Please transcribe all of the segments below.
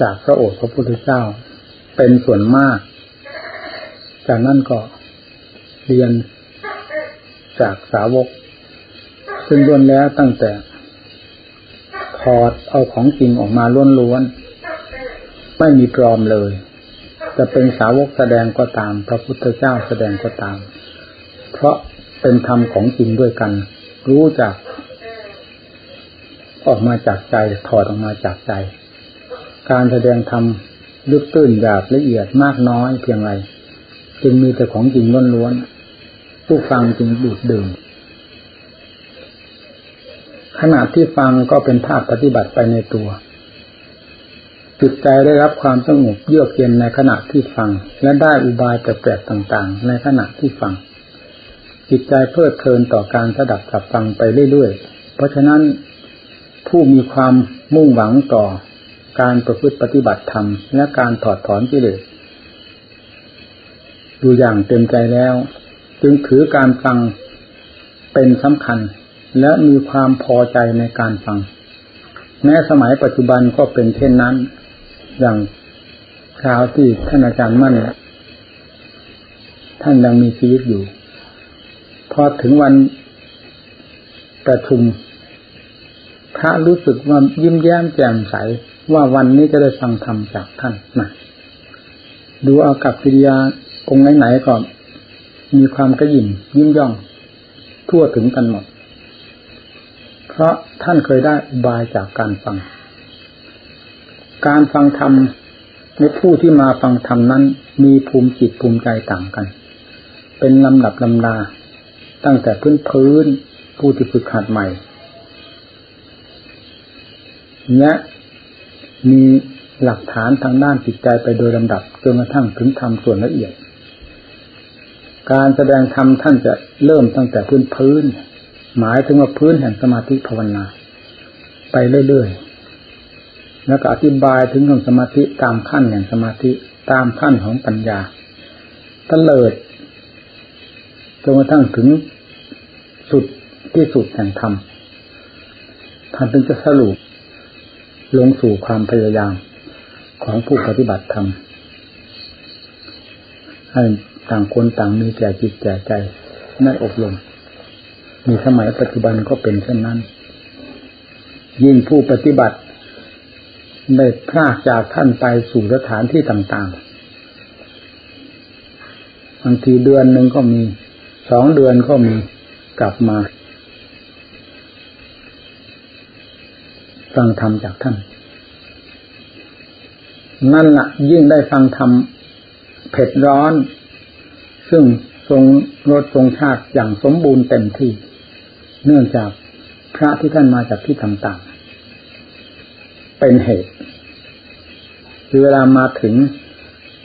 จากพระโอษฐ์พระพุทธเจ้า เป็นส่วนมาก จากนั้นก็เรียนจากสาวก ซึ่งล้วนแล้วตั้งแต่ถอดเอาของจริงออกมาล้วนๆไม่มีปลอมเลย จะเป็นสาวกแสดงก็ตาม พระพุทธเจ้าแสดงก็ตาม เพราะเป็นธรรมของจริงด้วยกัน รู้จัก ออกมาจากใจถอดออกมาจากใจ การแสดงธรรมลึกตื้นหยาบละเอียดมากน้อยเพียงไรจึงมีแต่ของจริงล้วนๆผู้ฟังจึงดูดดื่มขณะที่ฟังก็เป็นภาคปฏิบัติไปในตัวจิตใจได้รับความสงบเยือกเย็นในขณะที่ฟัง และได้อุบายแปลกๆต่างๆ ในขณะที่ฟัง จิตใจเพลิดเพลินต่อการสดับสับฟังไปเรื่อยๆ เพราะฉะนั้นผู้มีความมุ่งหวังต่อ การประพฤติปฏิบัติธรรม และการถอดถอนกิเลสดูอย่างเต็มใจแล้ว จึงถือการฟังเป็นสำคัญ และมีความพอใจในการฟัง แม้สมัยปัจจุบันก็เป็นเช่นนั้น อย่างคราวที่ท่านอาจารย์มั่น ท่านยังมีชีวิตอยู่ พอถึงวันประชุมพระรู้สึกว่ายิ้มแย้มแจ่มใส ว่าวันนี้จะได้ฟังธรรมจากท่านนะดูอากับกิริยาองค์ไหนๆก็มีความกระยิ่มยิ้มย่อง ทั่วถึงกันหมด เพราะท่านเคยได้บายจากการฟัง การฟังธรรมในผู้ที่มาฟังธรรมนั้น มีภูมิจิตภูมิใจต่างกัน เป็นลำดับลำดา ตั้งแต่พื้นพื้นผู้ที่ฝึกหัดใหม่ และ มีหลักฐานทางด้านจิตใจไปโดยลำดับจนกระทั่งถึงธรรมส่วนละเอียด การแสดงธรรมท่านจะเริ่มตั้งแต่พื้นพื้น หมายถึงว่าพื้นแห่งสมาธิภาวนา ไปเรื่อยๆ แล้วก็อธิบายถึงเรื่องสมาธิตามขั้นแห่งสมาธิตามขั้นของปัญญาตเลิดจนกระทั่งถึงสุดที่สุดแห่งธรรมท่านจึงจะสรุป ลงสู่ความพยายามของผู้ปฏิบัติธรรมให้ต่างคนต่างมีแก่จิตแก่ใจในอบรมมีสมัยปัจจุบันก็เป็นเช่นนั้น ยิ่งผู้ปฏิบัติได้พลากจากท่านไปสู่สถานที่ต่างๆบางทีเดือนหนึ่งก็มีสองเดือนก็มีกลับมา ฟังธรรมจากท่าน นั่นละ่ะ ยิ่งได้ฟังธรรมเผ็ดร้อน ซึ่งทรงรสทรงชาติอย่างสมบูรณ์เต็มที่ เนื่องจากพระที่ท่านมาจากที่ต่างๆ เป็นเหตุคือเวลามาถึง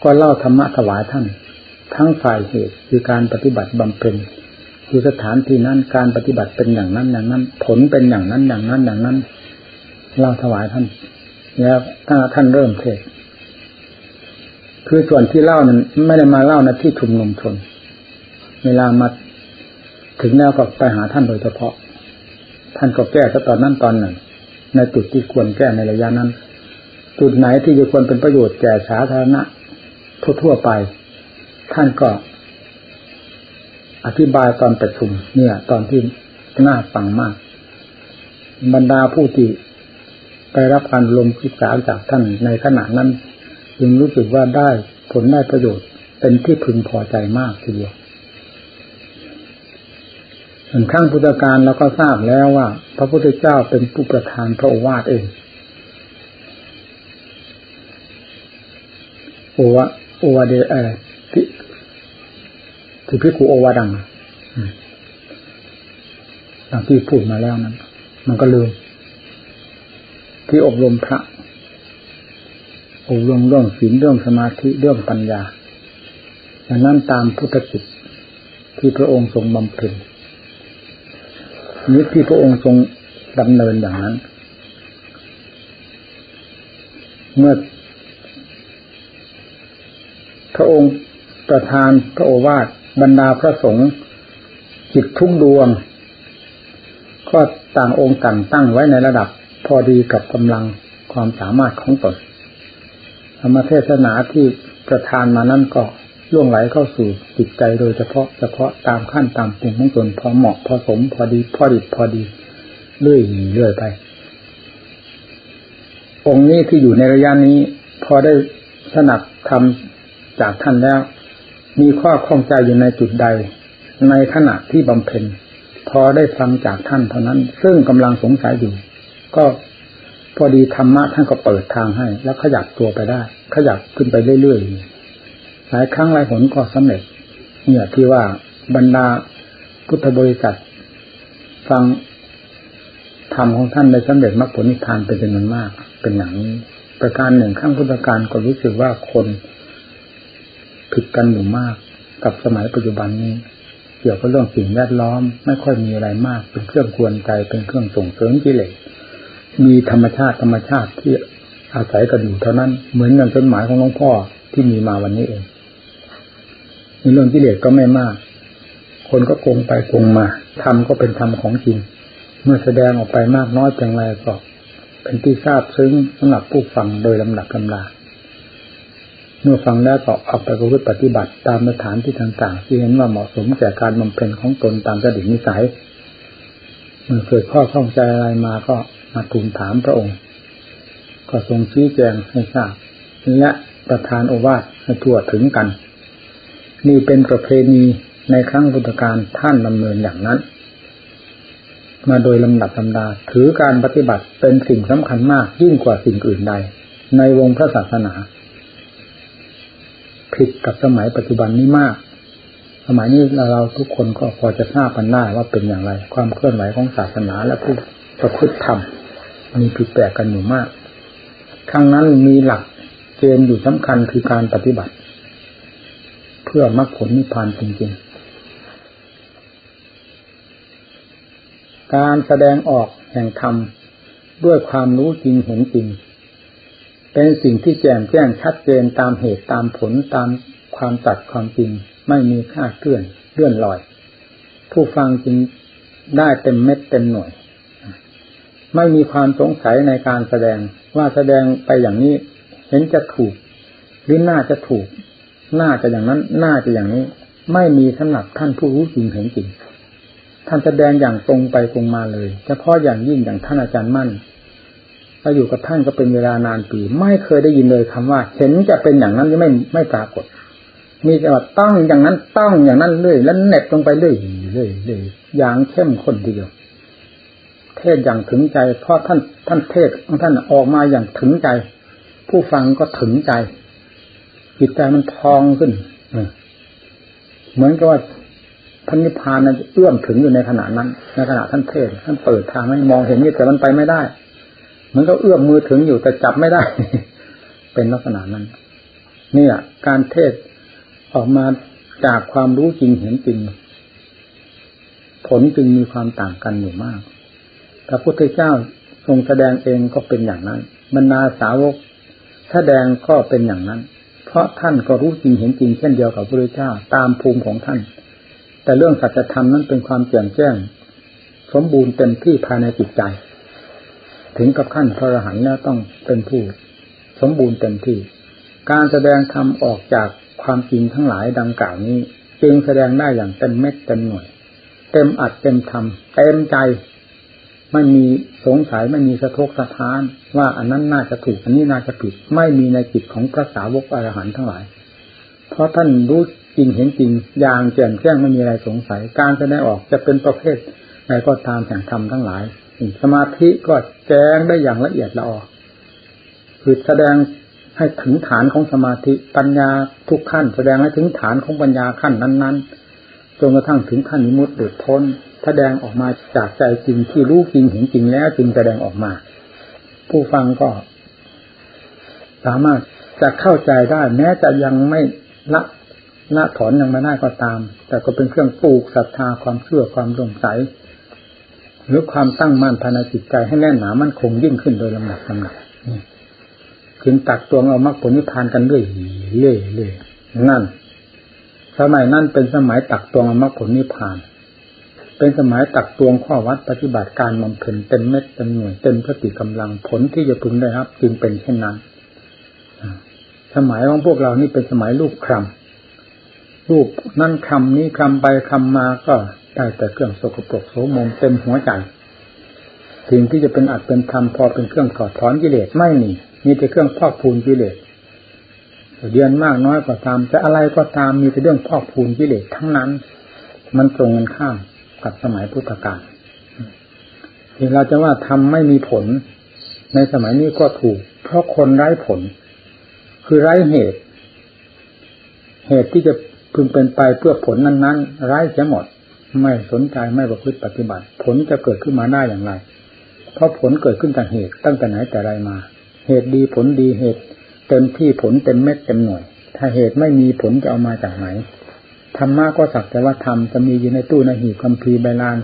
ก็เล่าธรรมะถวายท่าน ทั้งฝ่ายเหตุคือการปฏิบัติบำเพ็ญคือสถานที่นั้นการปฏิบัติเป็นอย่างนั้นอย่างนั้น ผลเป็นอย่างนั้นอย่างนั้นอย่างนั้น เล่าถวายท่านแล้วถ้าท่านเริ่มเทศคือส่วนที่เล่านั้นไม่ได้มาเล่าในที่ชุมนุมชน เวลามาถึงแล้วก็ไปหาท่านโดยเฉพาะ ท่านก็แก้ซะตอนนั้นตอนหนึ่งในจุดที่ควรแก้ในระยะนั้น จุดไหนที่จะควรเป็นประโยชน์แก่สาธารณะทั่วๆไป ท่านก็ อธิบายตอนประชุม เนี่ย ตอนที่น่าฟังมาก บรรดาผู้ที่ ไปรับการลมศึกษาจากท่านในขณะนั้น จึงรู้สึกว่าได้ผลได้ประโยชน์เป็นที่พึงพอใจมากทีเดียวถึงขั้งพุทธการเราก็ทราบแล้วว่า พระพุทธเจ้าเป็นผู้ประทานพระโอวาทเองโอวะโอวาเดเอที่ที่พิคุโอวาดังดังที่พูดมาแล้วนั้น มันก็ลืม ที่อบรมพระ อบรมเรื่องศีลเรื่องสมาธิเรื่องปัญญาอย่างนั้นตามพุทธกิจที่พระองค์ทรงบำเพ็ญนี้ที่พระองค์ทรงดำเนินอย่างนั้น เมื่อ พระองค์ประทานพระโอวาทบรรดาพระสงฆ์จิตทุกดวง ก็ต่างองค์ต่างตั้งไว้ในระดับ พอดีกับกำลังความสามารถของตนธรรมเทศนาที่ประทานมานั่นก็ล่วงไหลเข้าสู่จิตใจโดยเฉพาะเฉพาะตามขั้นตามปุ่มของตนพอเหมาะพอสมพอดีพอดีพอดีเรื่อยเรื่อยไป องค์นี้ที่อยู่ในระยะนี้ พอได้สนับทำจากท่านแล้ว มีข้อข้องใจอยู่ในจุดใด ในขณะที่บำเพ็ญพอได้ฟังจากท่านเท่านั้น ซึ่งกำลังสงสัยอยู่ ก็พอดีธรรมะท่านก็เปิดทางให้ แล้วขยับตัวไปได้ ขยับขึ้นไปเรื่อยๆหลายครั้งหลายผลก็สำเร็จ เนี่ยที่ว่าบรรดาพุทธบริษัทฟังธรรมของท่านในสำเร็จมรรคผลนิพพานเป็นจำนวนมาก เป็นอย่างนี้ ประการหนึ่งข้างพุทธการก็รู้สึกว่าคนผิดกันอยู่มาก กับสมัยปัจจุบันนี้ เกี่ยวกับเรื่องสิ่งแวดล้อม ไม่ค่อยมีอะไรมาก เป็นเครื่องกวนใจเป็นเครื่องส่งเสริมกิเลส มีธรรมชาติธรรมชาติที่อาศัยกันอยู่เท่านั้น เหมือนอย่างจดหมายของหลวงพ่อที่มีมาวันนี้เองในเรื่องกิเลสก็ไม่มาก คนก็โกงไปโกงมาธรรมก็เป็นธรรมของจริง เมื่อแสดงออกไปมากน้อยเพียงไรก็เป็นที่ทราบซึ้งสำหรับผู้ฟังโดยลำดับลำดาเมื่อฟังแล้วก็เอาไปประพฤติปฏิบัติตามสถานที่ต่างๆ ที่เห็นว่าเหมาะสมแก่การบำเพ็ญของตนตามจดิตนิสัย เมื่อเกิดข้อข้องใจอะไรมาก็มาทูลถามพระองค์ ก็ทรงชี้แจงให้ทราบและประทานโอวาทให้ทั่วถึงกัน นี่เป็นประเพณีในครั้งพุทธกาลท่านดำเนินอย่างนั้น มาโดยลำดับลำดา ถือการปฏิบัติเป็นสิ่งสำคัญมากยิ่งกว่าสิ่งอื่นใด ในวงพระศาสนา ผิดกับสมัยปัจจุบันนี้มาก มัยนี้เราทุกคนก็พอจะทราบกันได้ว่าเป็นอย่างไร ความเคลื่อนไหวของศาสนาและผู้ประพฤติธรรมมีผิดแปลกกันอยู่มากครั้งนั้นมีหลักเกณฑ์อยู่สำคัญคือการปฏิบัติ เพื่อมรรคผลนิพพานจริงๆ การแสดงออกแห่งธรรมด้วยความรู้จริงเห็นจริง เป็นสิ่งที่แจ่มแจ้งชัดเจนตามเหตุตามผลตามความตัดความจริง ไม่มีค่าเคลื่อนเลื่อนลอย ผู้ฟังจึงได้เต็มเม็ดเต็มหน่วย ไม่มีความสงสัยในการแสดงว่าแสดงไปอย่างนี้ เห็นจะถูก หรือน่าจะถูก น่าจะอย่างนั้น น่าจะอย่างนี้ ไม่มีสำหรับท่านผู้รู้จริงเห็นจริงท่านแสดงอย่างตรงไปตรงมาเลยเฉพาะอย่างยิ่งอย่างท่านอาจารย์มั่นถ้าอยู่กับท่านก็เป็นเวลานานปี ไม่เคยได้ยินเลยคำว่า เห็นจะเป็นอย่างนั้นไม่ไม่ปรากฏ มีแต่ว่าต้องอย่างนั้นต้องอย่างนั้นเรื่อยแล้วเน็บลงไปเรื่อยเรื่อยเรื่อยอย่างเข้มข้นทีเดียวเทศอย่างถึงใจเพราะท่านท่านเทศของท่านออกมาอย่างถึงใจ ผู้ฟังก็ถึงใจจิตใจมันทองขึ้นเหมือนกับว่าท่านนิพพานนั้นเอื้อมถึงอยู่ในขณะนั้น ในขณะท่านเทศท่านเปิดทางให้มองเห็นนี่แต่มันไปไม่ได้ มันก็เอื้อมมือถึงอยู่แต่จับไม่ได้ เป็นลักษณะนั้นนี่แหละการเทศ ออกมาจากความรู้จริงเห็นจริง ผลจึงมีความต่างกันอยู่มาก พระพุทธเจ้าทรงแสดงเองก็เป็นอย่างนั้นบรรดาสาวกแสดงก็เป็นอย่างนั้น เพราะท่านก็รู้จริงเห็นจริง เช่นเดียวกับพระพุทธเจ้าตามภูมิของท่าน แต่เรื่องสัจธรรมนั้นเป็นความแจ่มแจ้ง สมบูรณ์เต็มที่ภายในจิตใจ ถึงกับขั้นพระอรหันต์แล้วต้องเป็นผู้ สมบูรณ์เต็มที่ การแสดงธรรมออกจาก ความจริงทั้งหลายดังกล่าวนี้ จึงแสดงได้อย่างเต็มเม็ดเต็มหน่วย เต็มอัดเต็มทำเต็มใจ ไม่มีสงสัยไม่มีสะทกสะท้าน ว่าอันนั้นน่าจะถูกอันนี้น่าจะผิด ไม่มีในจิตของพระสาวกอรหันต์ทั้งหลาย เพราะท่านรู้จริงเห็นจริงอย่างแจ่มแจ้งไม่มีอะไรสงสัย การแสดงออกจะเป็นประเภทใดก็ตามแห่งธรรมทั้งหลายสมาธิก็แจ้งได้อย่างละเอียดละออคือแสดง ให้ถึงฐานของสมาธิปัญญาทุกขั้น แสดงให้ถึงฐานของปัญญาขั้นนั้น ๆ จนกระทั่งถึงขั้นนิมุตติพ้นแสดงออกมาจากใจจริงที่รู้จริงเห็นจริงแล้วจึงแสดงออกมา ผู้ฟังก็ สามารถจะเข้าใจได้ แม้จะยังไม่ละละถอนยังไม่ได้ก็ตาม แต่ก็เป็นเครื่องปลูกศรัทธาความเชื่อความสงสัยหรือความตั้งมั่นภายในจิตใจให้แน่นหนามั่นคงยิ่งขึ้นโดยลำดับลำดับ ถึงตักตวงเอามรรคผลนิพพานกันเรื่อยเรื่อยเรื่อยนั่น สมัยนั้นเป็นสมัยตักตวงเอามรรคผลนิพพาน เป็นสมัยตักตวงข้อวัดปฏิบัติการบำเพ็ญเต็มเม็ดเต็มหน่วยเต็มสติกำลังผลที่จะพึงได้รับ จึงเป็นเช่นนั้นสมัยของพวกเรานี่เป็นสมัยรูปคำรูปนั่นคำนี้คำไปคำมาก็ได้แต่เครื่องสกปรกโสมมเต็มหัวใจ สิ่งที่จะเป็นอัดเป็นธรรมพอเป็นเครื่องถอดถอนกิเลสไม่มีมีแต่เครื่องพอกพูนกิเลสเรียนมากน้อยก็ตามจะอะไรก็ตามมีแต่เรื่องพอกพูนกิเลสทั้งนั้น มันตรงกันข้ามกับสมัยพุทธกาลที่เราจะว่าทำไม่มีผล ในสมัยนี้ก็ถูก เพราะคนไร้ผล คือไร้เหตุ เหตุที่จะพึงเป็นไปเพื่อผลนั้น ๆ ไร้เสียหมด ไม่สนใจไม่ประพฤติปฏิบัติ ผลจะเกิดขึ้นมาได้อย่างไร เพราะผลเกิดขึ้นจากเหตุตั้งแต่ไหนแต่ไรมา เหตุดีผลดีเหตุเต็มที่ผลเต็มเม็ดเต็มหน่วย ถ้าเหตุไม่มีผลจะเอามาจากไหนธรรมะก็สักแต่ว่าธรรมจะมีอยู่ในตู้ในหีบคัมภีร์ใบลาน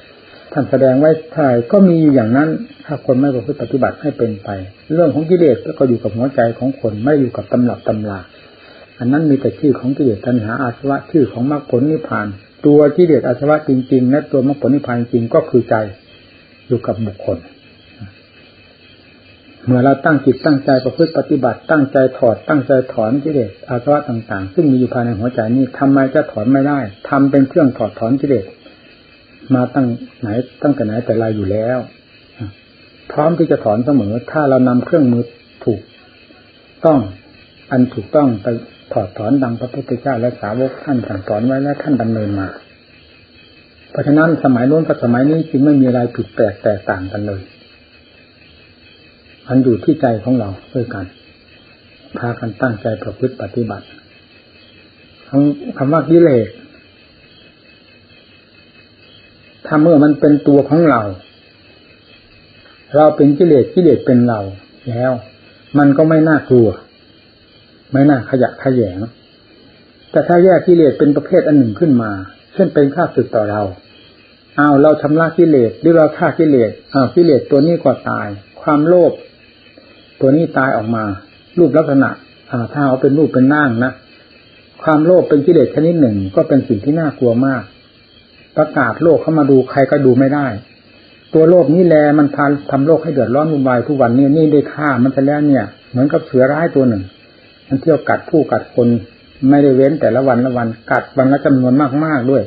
ท่านแสดงไว้ถ่ายก็มีอยู่อย่างนั้น ถ้าคนไม่ประพฤติปฏิบัติให้เป็นไป เรื่องของกิเลสก็อยู่กับหัวใจของคนไม่อยู่กับตำหลับตำลาอันนั้นมีแต่ชื่อของกิเลสตัณหาอาสวะชื่อของมรรคผลนิพพาน ตัวกิเลสอาสวะจริงๆและตัวมรรคผลนิพพานจริงก็คือใจอยู่กับบุคคล เมื่อเราตั้งจิตตั้งใจประพฤติปฏิบัติตั้งใจถอดตั้งใจถอนกิเลสอาสวะต่าง ๆ ซึ่งมีอยู่ภายในหัวใจนี้ทำไมจะถอนไม่ได้ทำเป็นเครื่องถอดถอนกิเลสมาตั้งไหนตั้งแต่ไหนแต่ไรอยู่แล้วพร้อมที่จะถอนเสมอ ถ้าเรานำเครื่องมือถูก ต้องอันถูกต้องไปถอดถอนดังพระพุทธเจ้าและสาวกท่านสั่งสอนไว้และท่านดำเนินมา เพราะฉะนั้นสมัยโน้นกับสมัยนี้จึงไม่มีอะไรผิดแปลกแตกต่างกันเลย มันอยู่ที่ใจของเราด้วยกัน พากันตั้งใจประพฤติปฏิบัติคำว่ากิเลสถ้าเมื่อมันเป็นตัวของเรา เราเป็นกิเลสกิเลสเป็นเรา แล้ว มันก็ไม่น่ากลัว ไม่น่าขยะขยงแต่ถ้าแยกกิเลสเป็นประเภทอันหนึ่งขึ้นมา เช่นเป็นข้าศึกต่อเราเอาเราชำระกิเลสหรือเราฆ่ากิเลสเอากิเลสตัวนี้ก็ตาย ความโลภ ตัวนี้ตายออกมา รูปลักษณะถ้าเอาเป็นรูปเป็นนั่งนะความโลภเป็นกิเลสชนิดหนึ่ง ก็เป็นสิ่งที่น่ากลัวมาก ประกาศโลกเข้ามาดูใครก็ดูไม่ได้ ตัวโลกนี้แลมันพาทำโลกให้เดือดร้อนวุ่นวายทุกวันนี้นี่ได้ฆ่ามันไปแล้วเนี่ย เหมือนกับเสือร้ายตัวหนึ่ง มันเที่ยวกัดผู้กัดคนไม่ได้เว้นแต่ละวันละวันกัดวันละจำนวนมากๆด้วย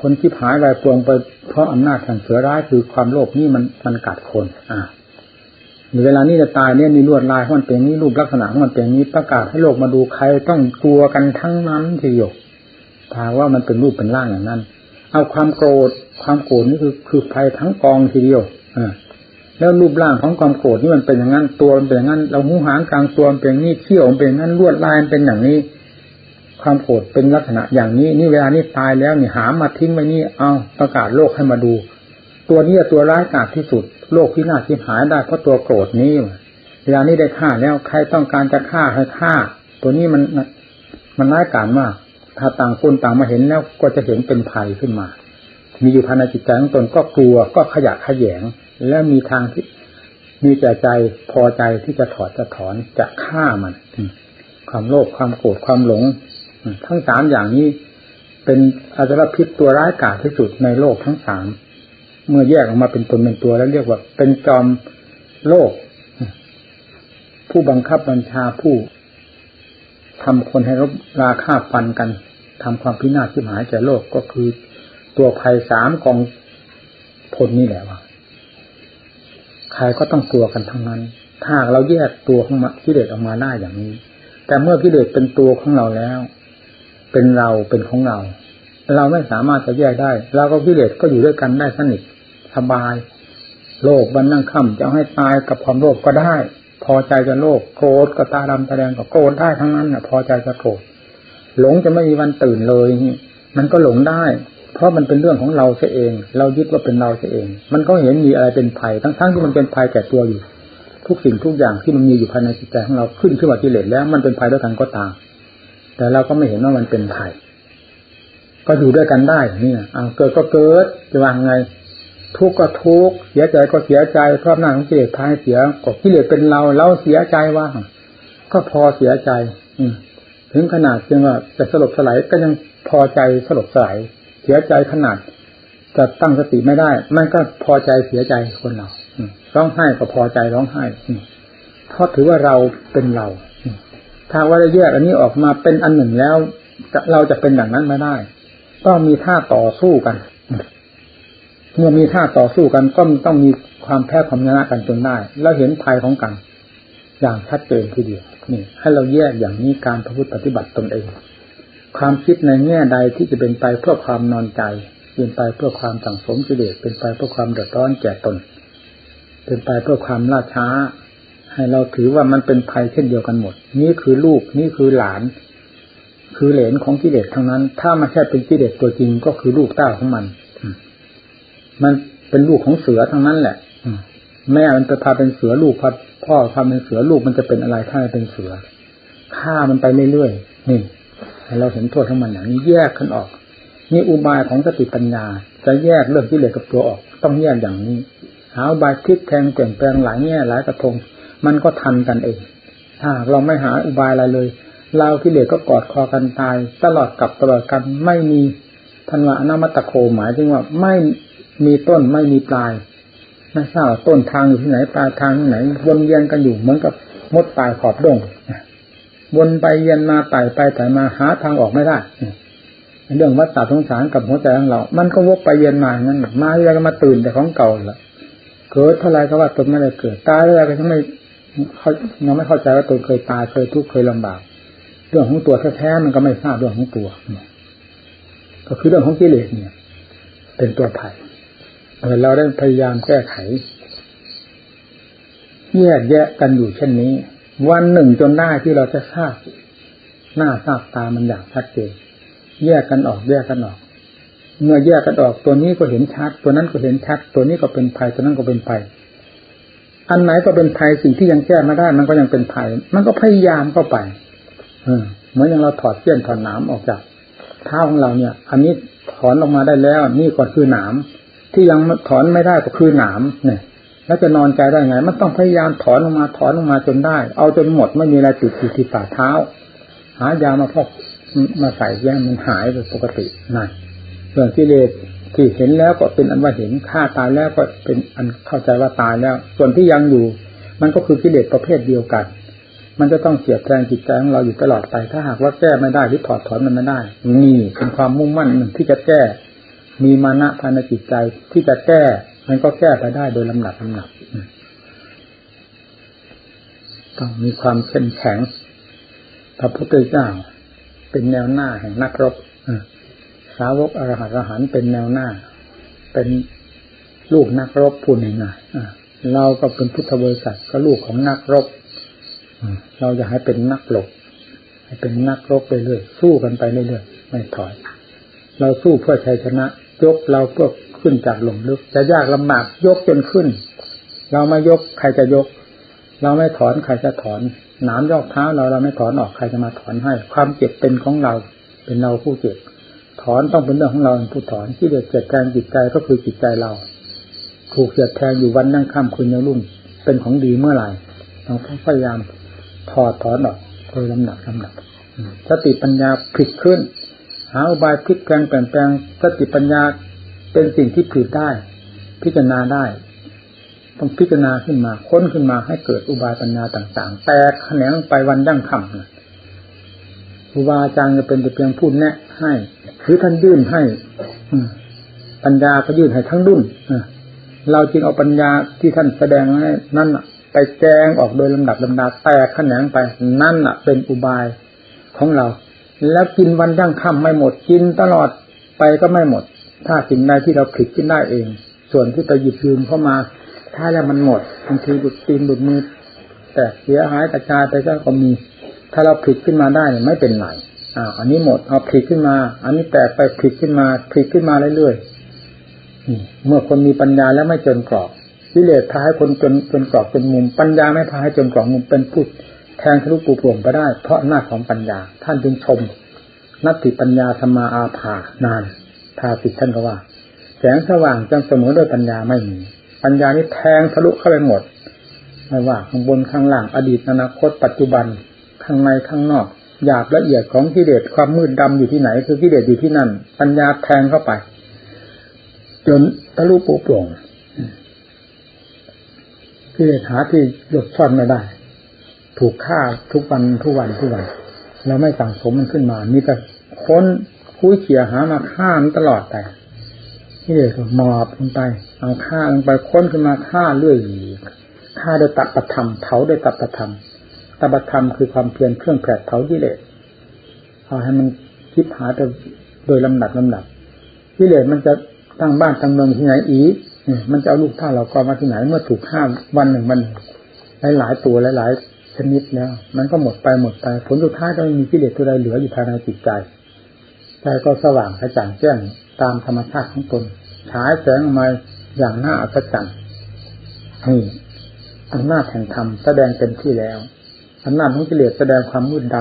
คนที่หายไปปวงไปเพราะอำนาจแห่งเสือร้ายคือความโลภนี่มันมันกัดคน อ่า เวลานี้จะตายเนี่ยมีลวดลายของมันเป็นนี้รูปลักษณะของมันเป็นนี้ประกาศให้โลกมาดูใครต้องกลัวกันทั้งนั้นทีเดียวถ้าว่ามันเป็นรูปเป็นร่างอย่างนั้น เอาความโกรธความโกรธนี่คือคือภัยทั้งกองทีเดียวอ่าแล้วรูปร่างของความโกรธนี่มันเป็นอย่างนั้นตัวมันเป็นอย่างนั้น เราหูหางกลางตัวมันเป็นนี่เขี้ยวมันเป็นนั้นลวดลายมันเป็นอย่างนี้ ความโกรธเป็นลักษณะอย่างนี้ นี่เวลานี้ตายแล้วนี่หามาทิ้งไว้นี่เอาประกาศโลกให้มาดู ตัวนี้ตัวร้ายกาจที่สุด โลกพินาศที่หายได้เพราะตัวโกรธนี้เวลานี้ได้ฆ่าแล้วใครต้องการจะฆ่าให้ฆ่า ตัวนี้มันมันร้ายกาจมาก ถ้าต่างคนต่างมาเห็นแล้วก็จะเห็นเป็นภัยขึ้นมา มีอยู่ภายในจิตใจของตนก็กลัวก็ขยะขยง และมีทางที่มีใจใจพอใจที่จะถอดจะถอนจะฆ่ามัน ความโลภความโกรธความหลง ทั้งสามอย่างนี้เป็นอาจารพิษตัวร้ายกาจที่สุดในโลกทั้งสาม เมื่อแยกออกมาเป็นตนเป็นตัวแล้วเรียกว่าเป็นจอมโลก ผู้บังคับบัญชาผู้ทำคนให้รบราฆ่าฟันกันทำความพินาศที่หายแก่โลกก็คือตัวภัยสามกองพลนี่แหละว่าใครก็ต้องกลัวกันทั้งนั้น ถ้าเราแยกตัวของกิเลสออกมาได้อย่างนี้ แต่เมื่อกิเลสเป็นตัวของเราแล้ว เป็นเราเป็นของเรา เราไม่สามารถจะแยกได้ เราก็กิเลสก็อยู่ด้วยกันได้สนิท สบาย โลภวันนั่งค่ำจะให้ตายกับความโลภก็ได้ พอใจจะโลภโกรธก็ตาดำตาแดงก็โกรธได้ทั้งนั้นน่ะพอใจจะโกรธหลงจะไม่มีวันตื่นเลยนี่มันก็หลงได้ เพราะมันเป็นเรื่องของเราเสเอง เรายึดว่าเป็นเราเสเอง มันก็เห็นมีอะไรเป็นภัย ทั้งๆที่มันเป็นภัยแก่ตัวอยู่ ทุกสิ่งทุกอย่างที่มันมีอยู่ภายในจิตใจของเราขึ้นขึ้นมากิเลสแล้ว มันเป็นภัยด้วยกันก็ตาม แต่เราก็ไม่เห็นว่ามันเป็นภัย ก็อยู่ด้วยกันได้เนี่ยเอาเกิดก็เกิดจะวางไง ทุกข์ก็ทุกข์เสียใจก็เสียใจเพราะหน้าของกิเลสพายเสียก็กิเลสเป็นเราเราเสียใจว่า ก็พอเสียใจ อืถึงขนาดจึงว่าจะสลบสลายก็ยังพอใจสลบสลายเสียใจขนาดจะตั้งสติไม่ได้ มันก็พอใจเสียใจคนเราร้องไห้ก็พอใจร้องไห้เพราะถือว่าเราเป็นเราถ้าว่าจะแยกอันนี้ออกมาเป็นอันหนึ่งแล้วเราจะเป็นอย่างนั้นไม่ได้ ต้องมีท่าต่อสู้กัน เมื่อมีท่าต่อสู้กันก็ต้องมีความแพ้ความชนะกันจนได้ แล้วเห็นภัยของกัน อย่างชัดเจนทีเดียวนี่ให้เราแยกอย่างนี้การพระพุทธปฏิบัติตนเอง ความคิดในแง่ใดที่จะเป็นไปเพื่อความนอนใจ เป็นไปเพื่อความสังสมกิเลสเป็นไปเพื่อความเดือดร้อนแก่ตน เป็นไปเพื่อความล่าช้า ให้เราถือว่ามันเป็นภัยเช่นเดียวกันหมด นี่คือลูกนี่คือหลาน คือเหลนของกิเลสทั้งนั้น ถ้ามันแค่เป็นกิเลสตัวจริงก็คือลูกเต้าของมัน มันเป็นลูกของเสือทั้งนั้นแหละแม่มันจะพาเป็นเสือลูกพัดพ่อทำเป็นเสือลูกมันจะเป็นอะไรถ้าเป็นเสือฆ่ามันไปเรื่อยๆนี่เราเห็นโทษของมันอย่างนี้แยกขึ้นออกนี่อุบายของสติปัญญา จะแยกเรื่องที่เหลือกับตัวออก ต้องแยกอย่างนี้หาอุบายคลิกแทงเปลี่ยนแปลงหลายแง่หลายกระทง มันก็ทันกันเองถ้าเราไม่หาอุบายอะไรเลยเราที่เหลือก็กอดคอกันตาย ตลอดกับตลอดกันไม่มีทันวะอนามัตโคหมายถึงว่าไม่ มีต้นไม่มีปลายไม่ทราบต้นทางอยู่ที่ไหนปลายทางที่ไหนวนเวียนกันอยู่เหมือนกับมดตายขอบดงวนไปเยียนมาไต่ไปไต่มาหาทางออกไม่ได้เรื่องวัฏฏะสงสารกับหัวใจของเรา มันก็วกไปเยียนมาอย่างนั้นมาอะไรก็มาตื่นแต่ของเก่าละเกิดเท่าไรก็ว่าตนไม่ได้เกิด ตายอะไรก็ยังไม่เขายังไม่เข้าใจว่าตนเคยตายเคยทุกข์เคยลำบาก เรื่องของตัวแท้ๆมันก็ไม่ทราบเรื่องของตัว ก็คือเรื่องของกิเลสเนี่ย เป็นตัวไผ่ เราได้พยายามแก้ไข แยกแยะกันอยู่เช่นนี้ วันหนึ่งจนได้ที่เราจะทราบหน้าทราบตามันอย่างชัดเจนแยกกันออกแยกกันออก เมื่อแยกกันออกตัวนี้ก็เห็นชัด ตัวนั้นก็เห็นชัด ตัวนี้ก็เป็นภัยตัวนั้นก็เป็นภัยอันไหนก็เป็นภัยสิ่งที่ยังแก้ไม่ได้มันก็ยังเป็นภัย มันก็พยายามเข้าไปเออเหมือนอย่างเราถอดเสี้ยนถอดหนามออกจากเท้าของเราเนี่ย อันนี้ถอนออกมาได้แล้ว นี่ก็คือหนาม ที่ยังถอนไม่ได้ก็คือหนามเนี่ย แล้วจะนอนใจได้ไง มันต้องพยายามถอนออกมาถอนออกมาจนได้ เอาจนหมดไม่มีอะไรติดอยู่ที่ฝ่าเท้า หายามาพอกมาใส่แย่มันหายไปปกตินั่นส่วนกิเลสที่เห็นแล้วก็เป็นอันว่าเห็นฆ่าตายแล้วก็เป็นอันเข้าใจว่าตายแล้ว ส่วนที่ยังอยู่ มันก็คือกิเลสประเภทเดียวกัน มันจะต้องเสียบแทงจิตใจของเราอยู่ตลอดไป ถ้าหากว่าแก้ไม่ได้หรือถอดถอนมันไม่ได้ นี่เป็นความมุ่งมั่นหนึ่งที่จะแก้ มีมานะภายในจิตใจที่จะแก้ มันก็แก้ไปได้โดยลำดับลำดับต้องมีความเข้มแข็งพระพุทธเจ้า เป็นแนวหน้าแห่งนักรบสาวกอรหัตอรหันเป็นแนวหน้า เป็นลูกนักรบพูดง่ายๆเราก็เป็นพุทธบริษัทก็ลูกของนักรบเราจะให้เป็นนักหลบให้เป็นนักรบไปเรื่อยสู้กันไปเรื่อยไม่ถอย เราสู้เพื่อชัยชนะ ยกเราเพื่อขึ้นจากหลุมลึก จะยากลำบากยกจนขึ้น เราไม่ยกใครจะยก เราไม่ถอนใครจะถอนหนามยอกเท้าเราเราไม่ถอนออกใครจะมาถอนให้ ความเจ็บเป็นของเรา เป็นเราผู้เจ็บ ถอนต้องเป็นเรื่องของเราผู้ถอนที่เดือดเจ็บแทงจิตใจก็คือจิตใจเรา ถูกเสียดแทงอยู่วันนั่งค่ำคืนยังรุ่งเป็นของดีเมื่อไหร่เราพยายามถอดถอนออกโดยลำหนักลำหนักสติปัญญาผิดขึ้น หาอุบายพลิกแปลงเปลี่ยนแปลงสติปัญญาเป็นสิ่งที่ผิดได้ พิจารณาได้ ต้องพิจารณาขึ้นมาค้นขึ้นมาให้เกิดอุบายปัญญาต่าง ๆ แตกแขนงไปวันดั้งคำครูบาอาจารย์จะเป็นแต่เพียงพูดแนะ ให้รือท่านยื่นให้ปัญญาก็ยื่นให้ทั้งรุ่นเราจึงเอาปัญญาที่ท่านแสดงให้นั่นไปแจ้งออกโดยลำดับลำดาแตกแขนงไปนั่นเป็นอุบายของเรา แล้วกินวันยั่งค่ำไม่หมดกินตลอดไปก็ไม่หมด ถ้าสิ่งใดที่เราผลิตขึ้นได้เอง ส่วนที่ไปหยิบยืมเข้ามา ถ้าแล้วมันหมดบางทีบุดตีนบุดมือแต่เสียหายกระจายไปก็มี ถ้าเราผลิตขึ้นมาได้ไม่เป็นไรอ่าอันนี้หมดเอาผลิตขึ้นมา อันนี้แตกไปผลิตขึ้นมาผลิตขึ้นมาเรื่อยๆเมื่อคนมีปัญญาแล้วไม่จนกรอบวิเลศพาให้คนจนจนกรอบจนมุมปัญญาไม่พาให้จนกรอบมุมเป็นพุทธ แทงทะลุปูปร่งไปได้ เพราะอำนาของปัญญา ท่านจึงชม นัตติปัญญาธมาอาภานานทาสิท่านก็ว่า แสงสว่างจังเสมอด้วยปัญญาไม่มี ปัญญานี้แทงทะลุเข้าไปหมด ไม่ว่าข้างบนข้างล่างอดีตอนาคต ปัจจุบัน ข้างในข้างนอก หยาบละเอียดของกิเลสความมืดดำอยู่ที่ไหน คือกิเลสอยู่ที่นั่น ปัญญาแทงเข้าไป จนทะลุปูโปร่งกิเลสหาที่หลบซ่อนไม่ได้ ถูกฆ่าทุกวันทุกวันทุกวัน เราไม่สั่งสมมันขึ้นมา มีแต่ค้นคุยเขี่ยหามาฆ่ามันตลอดแต่ที่เด็กหมอบลงไป เอาฆ่าลงไปค้นขึ้นมาฆ่าเรื่อยฆ่าโดยตัปธรรมเผาโดยตัปธรรมตัปธรรมคือความเพียรเครื่องแผดเผากิเลสเอาให้มันคิดหาแต่โดยลำดับลำดับกิเลสมันจะตั้งบ้านตั้งเมืองที่ไหนอีกมันจะเอาลูกท่าเรากอมาที่ไหนเมื่อถูกห้าวันหนึ่งมันหลายหลายตัวหลายหลาย ชนิดแล้ว มันก็หมดไปหมดไป ผลสุดท้ายก็ไม่มีกิเลสตัวใดเหลืออยู่ภายในจิตใจใจก็สว่างกระจ่างแจ้งตามธรรมชาติของตนฉายแสงออกมาอย่างน่าอัศจรรย์นี่อำนาจแห่งธรรมแสดงเต็มที่แล้วอำนาจของกิเลสแสดงความมืดด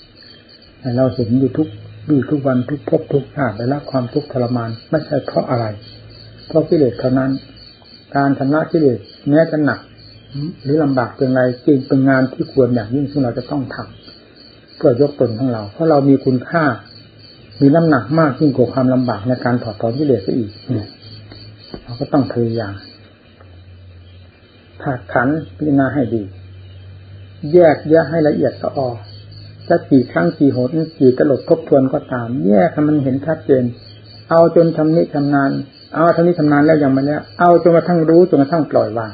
ำเราเห็นอยู่ทุกดูทุกวันทุกพบทุกชาติได้รับความทุกข์ทรมานไม่ใช่เพราะอะไร เพราะกิเลสเท่านั้น การชำระกิเลสแม้จะหนัก หรือลำบากเป็นไรจริงเป็นงานที่ควรอย่างยิ่งที่เราจะต้องทำเพื่อยกตนของเรา เพราะเรามีคุณค่า มีน้ำหนักมากยิ่งกว่าความลำบากในการถอดถอนกิเลสซะอีกเราก็ต้องพยายามถากขันพิจารณาให้ดี แยกแยะให้ละเอียดก็ออจะกี่ครั้งกี่หนกี่ตลบทบทวนก็ตาม แยกให้มันเห็นชัดเจน เอาจนทำนิชำนาญเอาทำนิชำนาญแล้วยังไม่แล้วเอาจนกระทั่งรู้จนกระทั่งปล่อยวาง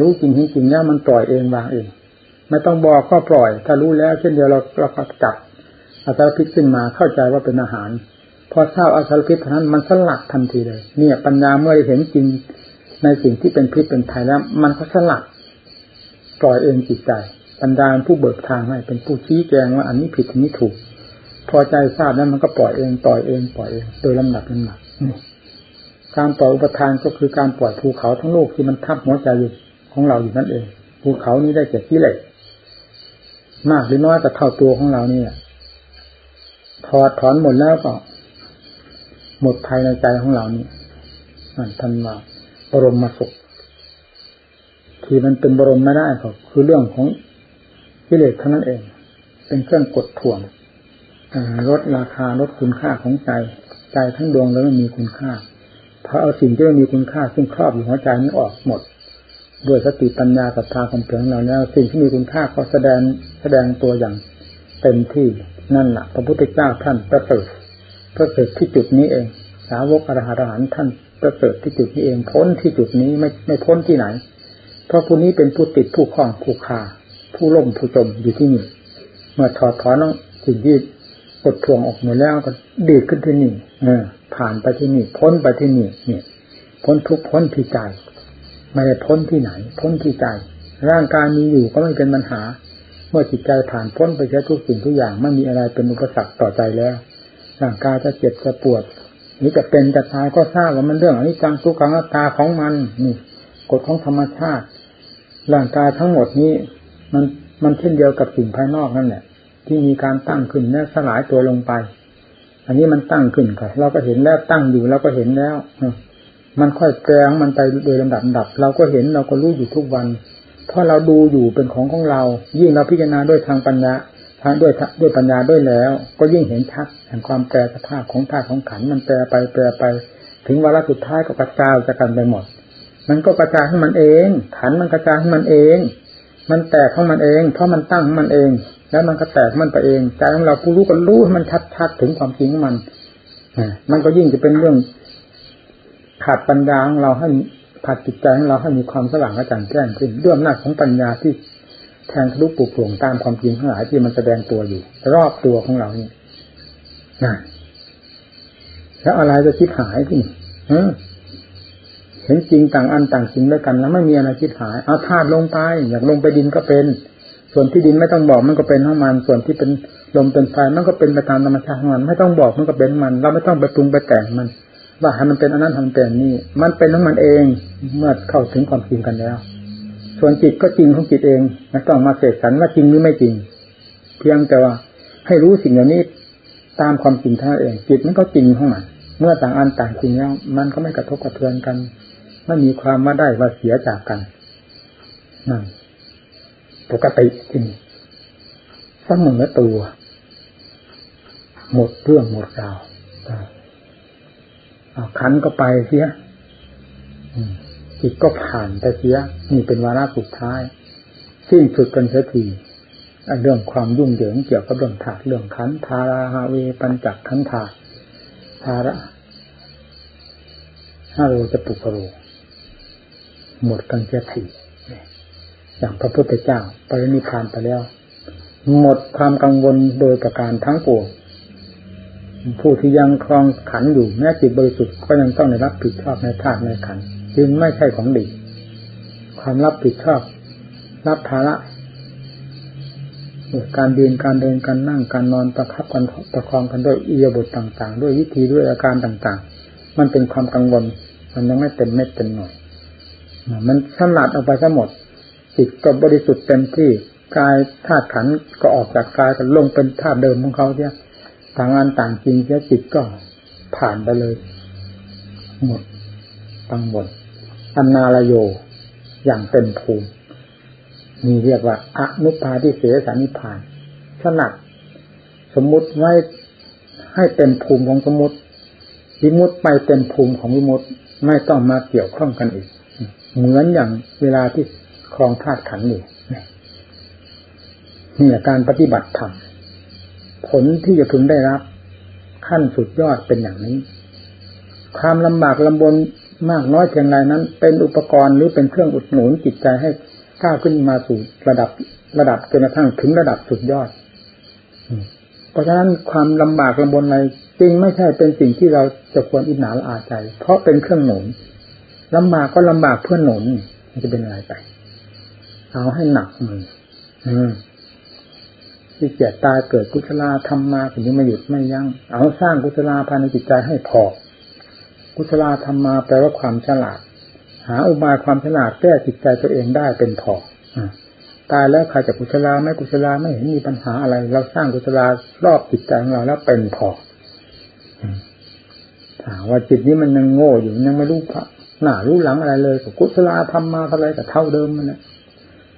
รู้จริงเห็นจริงแล้วมันปล่อยเองวางเองไม่ต้องบอกก็ปล่อย ถ้ารู้แล้ว เช่นเดียวเราเราก็จับอาสารพิษขึ้นมาเข้าใจว่าเป็นอาหาร พอทราบอาสารพิษเท่านั้นมันสลัดทันทีเลย เนี่ย ปัญญาเมื่อได้เห็นจริงในสิ่งที่เป็นพิษเป็นภัยแล้ว มันก็สลัดปล่อยเองจิตใจปัญญาผู้เบิกทางให้เป็นผู้ชี้แจงว่าอันนี้ผิดอันนี้ถูก พอใจทราบแล้วมันก็ปล่อยเองปล่อยเองปล่อยเองโดยลำดับลำดับการปล่อยอุปทานก็คือการปล่อยภูเขาทั้งโลกที่มันทับหัวใจอยู่ ของเราอยู่นั่นเองภูเขานี้ได้เจ็บที่เล็กมากหรือน้อยแต่เท่าตัวของเรานี่ถอดถอนหมดแล้วก็ หมดภายในใจของเรานี่มันทันว่าบรมมาสุขที่มันเป็นบรมไม่ได้ก็คือเรื่องของกิเลสเท่านั้นเอง เป็นเครื่องกดถ่วงลดราคาลดคุณค่าของใจ ใจทั้งดวงแล้วไม่มีคุณค่าพอเอาสิ่งที่ไม่มีคุณค่าซึ่งครอบอยู่หัวใจนั้ออกหมด ด้วยสติปัญญาศรัทธาความเพียรเราแล้วสิ่งที่มีคุณค่าก็แสดงแสดงตัวอย่างเต็มที่นั่นแหละพระพุทธเจ้าท่านประเสริฐประเสริฐที่จุดนี้เอง สาวกอรหันต์ท่านประเสริฐที่จุดนี้เองพ้นที่จุดนี้ไม่ไม่พ้นที่ไหน เพราะผู้นี้เป็นผู้ติดผู้คล้องผู้คาผู้ล่มผู้จมอยู่ที่นี่เมื่อถอดถอนสิ่งที่กดทวงออกหมดแล้วก็ดีขึ้นที่นี่เออผ่านไปที่นี่ พ้นไปที่นี่เนี่ยพ้นทุกพ้นที่ใจ ไม่ได้พ้นที่ไหน พ้นที่ใจ ร่างกายมีอยู่ก็ไม่เป็นปัญหา เมื่อจิตใจผ่านพ้นไปใช้ทุกสิ่งทุกอย่างไม่มีอะไรเป็นอุปสรรคต่อใจแล้ว ร่างกายจะเจ็บจะปวดนี่จะเป็นจะตายก็ทราบว่ามันเรื่องอนิจจังทุกขังตาของมันนี่กฎของธรรมชาติ ร่างกายทั้งหมดนี้ มันมันเช่นเดียวกับสิ่งภายนอกนั่นแหละที่มีการตั้งขึ้นและสลายตัวลงไป อันนี้มันตั้งขึ้นค่ะเราก็เห็นแล้วตั้งอยู่เราก็เห็นแล้ว มันค่อยแปลงมันไปโดยลำดับดับ เราก็เห็นเราก็รู้อยู่ทุกวัน เพราะเราดูอยู่เป็นของของเรา ยิ่งเราพิจารณาด้วยทางปัญญาทางด้วยด้วยปัญญาด้วยแล้ว ก็ยิ่งเห็นชัดแห่งความแปรสภาพของธาตุของขันมันแปรไปแปรไป ถึงวาระสุดท้ายก็กระจายจะกันไปหมด มันก็กระจายให้มันเอง ขันมันกระจายให้มันเอง มันแตกของมันเอง เพราะมันตั้งของมันเอง แล้วมันก็แตกมันไปเองใจของเราผู้รู้ก็รู้ให้มันชัดถึงความจริงของมันมันก็ยิ่งจะเป็นเรื่อง ขาดปัญญาของเราให้ขาดจิตใจของเราให้มีความสว่างกระจ่างแจ้งขึ้นด้วยอำนาจของปัญญาที่แทงทะลุปลุกปลงตามความจริงทั้งหลายที่มันแสดงตัวอยู่ รอบตัวของเรานี่นะแล้วอะไรจะคิดหายที่เห็นจริงต่างอันต่างจริงด้วยกัน แล้วไม่มีอะไรคิดหายเอาธาตุลงไปอยากลงไปดินก็เป็น ส่วนที่ดินไม่ต้องบอกมันก็เป็นทั้งมัน ส่วนที่เป็นลมเป็นไฟมันก็เป็นไปตามธรรมชาติของมัน ไม่ต้องบอกมันก็เป็นมัน เราไม่ต้องไปปรุงไปแต่งมัน ว่าให้มันเป็นอันนั้นทำเป็นนี่ มันเป็นของมันเองเมื่อเข้าถึงความจริงกันแล้ว ส่วนจิตก็จริงของจิตเองไม่ต้องมาเสกสรรว่าจริงหรือไม่จริง เพียงแต่ว่าให้รู้สิ่งเหล่านี้ตามความจริงท่านเอง จิตมันก็จริงของมันเมื่อต่างอันต่างจริงแล้ว มันก็ไม่กระทบกระเทือนกันไม่มีความว่าได้ว่าเสียจากกันนั่นปกติจริงสมอตัว หมดเรื่องหมดราว ขันก็ไปเสียจิตก็ผ่านไปเสียนี่เป็นวาระสุดท้าย สิ้นสุดกันเสียทีเรื่องความยุ่งเหยิงเกี่ยวกับเรื่องถาเรื่องขันธาราฮาเวปัญจักขันธาธาระห้าโรจะปุกโรหมดกันเสียทีอย่างพระพุทธเจ้าปรินิพานไปแล้ว หมดความกังวลโดยประการทั้งปวง ผู้ที่ยังคลองขันอยู่แม้จิตบริสุทธิ์ก็ยังต้องได้รับผิดชอบในธาตุในขันจึงไม่ใช่ของดี ความรับผิดชอบ รับภาระการเดินการเดินการนั่งการนอนประคับกันประคองกันด้วยอียบทต่าง ๆ ด้วยวิธีด้วยอาการต่างๆ มันเป็นความกังวล มันยังไม่เต็มเม็ดเต็มหน่วยมันสลัดออกไปทั้งหมดจิตก็บริสุทธิ์เต็มที่กายธาตุขันก็ออกจากกายก็ลงเป็นธาตุเดิมของเขาเนี่ย ต่างอันต่างจริงแค่จิตก็ผ่านไปเลย หมดตั้งหมดอันนาลโยอย่างเต็มภูมิมีเรียกว่าอนุปาทิเสสานิพานสนัดสมมุติไว้ให้เต็มภูมิของสมมติวิมุตไปเต็มภูมิของวิมุตไม่ต้องมาเกี่ยวข้องกันอีก เหมือนอย่างเวลาที่ครองธาตุขันอยู่นี่แหละการปฏิบัติธรรม ผลที่จะพึงได้รับ ขั้นสุดยอดเป็นอย่างนี้ ความลำบากลำบนมากน้อยเพียงไรนั้น เป็นอุปกรณ์หรือเป็นเครื่องอุดหนุนจิตใจให้ก้าวขึ้นมาสู่ระดับระดับจนกระทั่งถึงระดับสุดยอด เพราะฉะนั้นความลำบากลำบนอะไรจริงไม่ใช่เป็นสิ่งที่เราจะควรอิจฉาละอาใจ เพราะเป็นเครื่องหนุนลำบากก็ลำบากเพื่อหนุนมันจะเป็นอะไรไป เอาให้หนักมือ ที่เกียตายเกิดกุศลธรรมาถึงไม่หยุดไม่ยัง้งเอาสร้างกุศลาภายในจิตใจให้พอ กุศลธรรมมาแปลว่าความฉลาด หาอุบายความฉลาดแก้จิตใจตัวเองได้เป็นพอตายแล้วใครจะกุศลาไม่กุศลาไม่เห็นมีปัญหาอะไร เราสร้างกุศลารอบจิตใจของเราแล้วเป็นพอถามว่าจิตนี้มันยังโง่อยู่ยังไม่รู้พระหน้ารู้หลังอะไรเลยกุศลธรรมมาอะไรแต่เท่าเดิมมันแหละ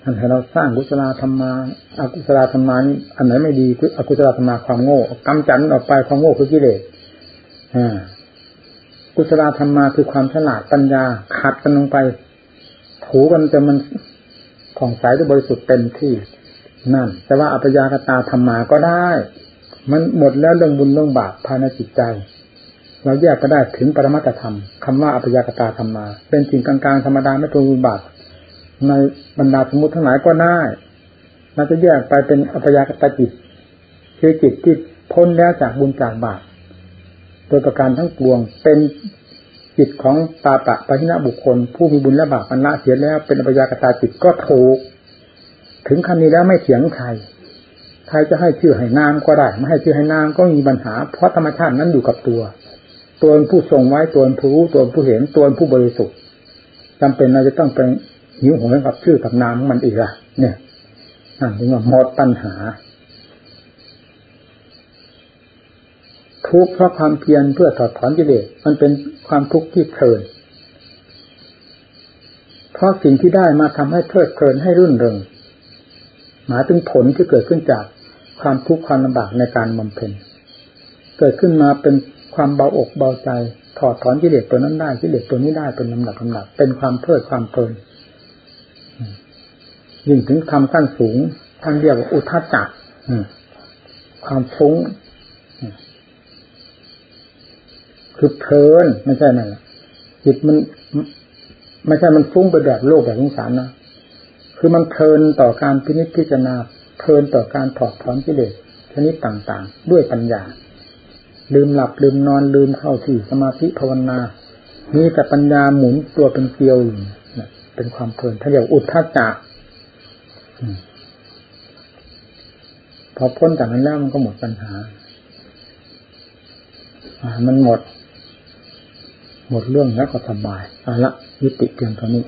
ถ้านให้เราสร้างกุศลธรรมาอากุศลธรรมานี้อันไหนไม่ดีอกุศลธรรมาความโง่กำจัดออกไปความโง่คือกิเลสอ่ากุศลธรรมาคือความฉลาดปัญญาขัดกันลงไปถูกันจะมันผ่องใสด้วยบริสุทธิ์เต็มที่นั่น แต่ว่าอัปยากตาธรรมาก็ได้ มันหมดแล้วเรื่องบุญเรื่องบาปภายในจิตใจ เราแยกก็ได้ถึงปรมัตธรรมคำว่าอัปยากตาธรรมา เป็นสิ่งกลางๆธรรมดาไม่ตรงบุญบาป ในบรรดาสมมติทั้งหลายก็ได้เราจะแยกไปเป็นอัปยากตจิตคือจิตที่พ้นแล้วจากบุญจากบาปโดยประการทั้งปวงเป็นจิตของตาปะปะหินะบุคคล ผู้มีบุญและบาปอันละเสียแล้วเป็นอัปยากตาจิตก็ถูกถึงขั้นนี้แล้วไม่เถียงใครใครจะให้ชื่อให้นามก็ได้ ไม่ให้ชื่อให้นามก็มีปัญหา เพราะธรรมชาตินั้นอยู่กับตัว ตัวผู้ทรงไว้ตัวผู้รู้ตัวผู้เห็นตัวผู้บริสุทธิ์จำเป็นเราจะต้องเป็น หิวโหยกับชื่อกับนามของมันอีกละเนี่ยนั่นถึงว่าหมดปัญหา ทุกข์เพราะความเพียรเพื่อถอดถอนกิเลสมันเป็นความทุกข์ที่เพลินเพราะสิ่งที่ได้มาทำให้เพลิดเพลินให้รื่นเริงหมายถึงผลที่เกิดขึ้นจากความทุกข์ความลำบากในการบำเพ็ญเกิดขึ้นมาเป็นความเบาอกเบาใจถอดถอนกิเลสตัวนั้นได้กิเลสตัวนี้ได้เป็นลำดับลำดับเป็นความเพลิดความเพลิน ยิ่งถึงทำขั้นสูงท่านเรียกว่าอุทจักความฟุ้งคือเพลินไม่ใช่นั่นจิตมันไม่ใช่มันฟุ้งไปแบบโลกแบบสงสารนะคือมันเพลินต่อการพินิจพิจารณาเพลินต่อการถอดถอนกิเลสชนิดต่างๆ ด้วยปัญญา ลืมหลับลืมนอนลืมเข้าที่สมาธิภาวนามีแต่ปัญญาหมุนตัวเป็นเกลียวเป็นความเพลินถ้าเรียกอุทาจัก พอพ้นจากนั้นแล้วมันก็หมดปัญหามันหมด หมดเรื่องแล้วก็สบายเอาละยุติเพียงเท่านี้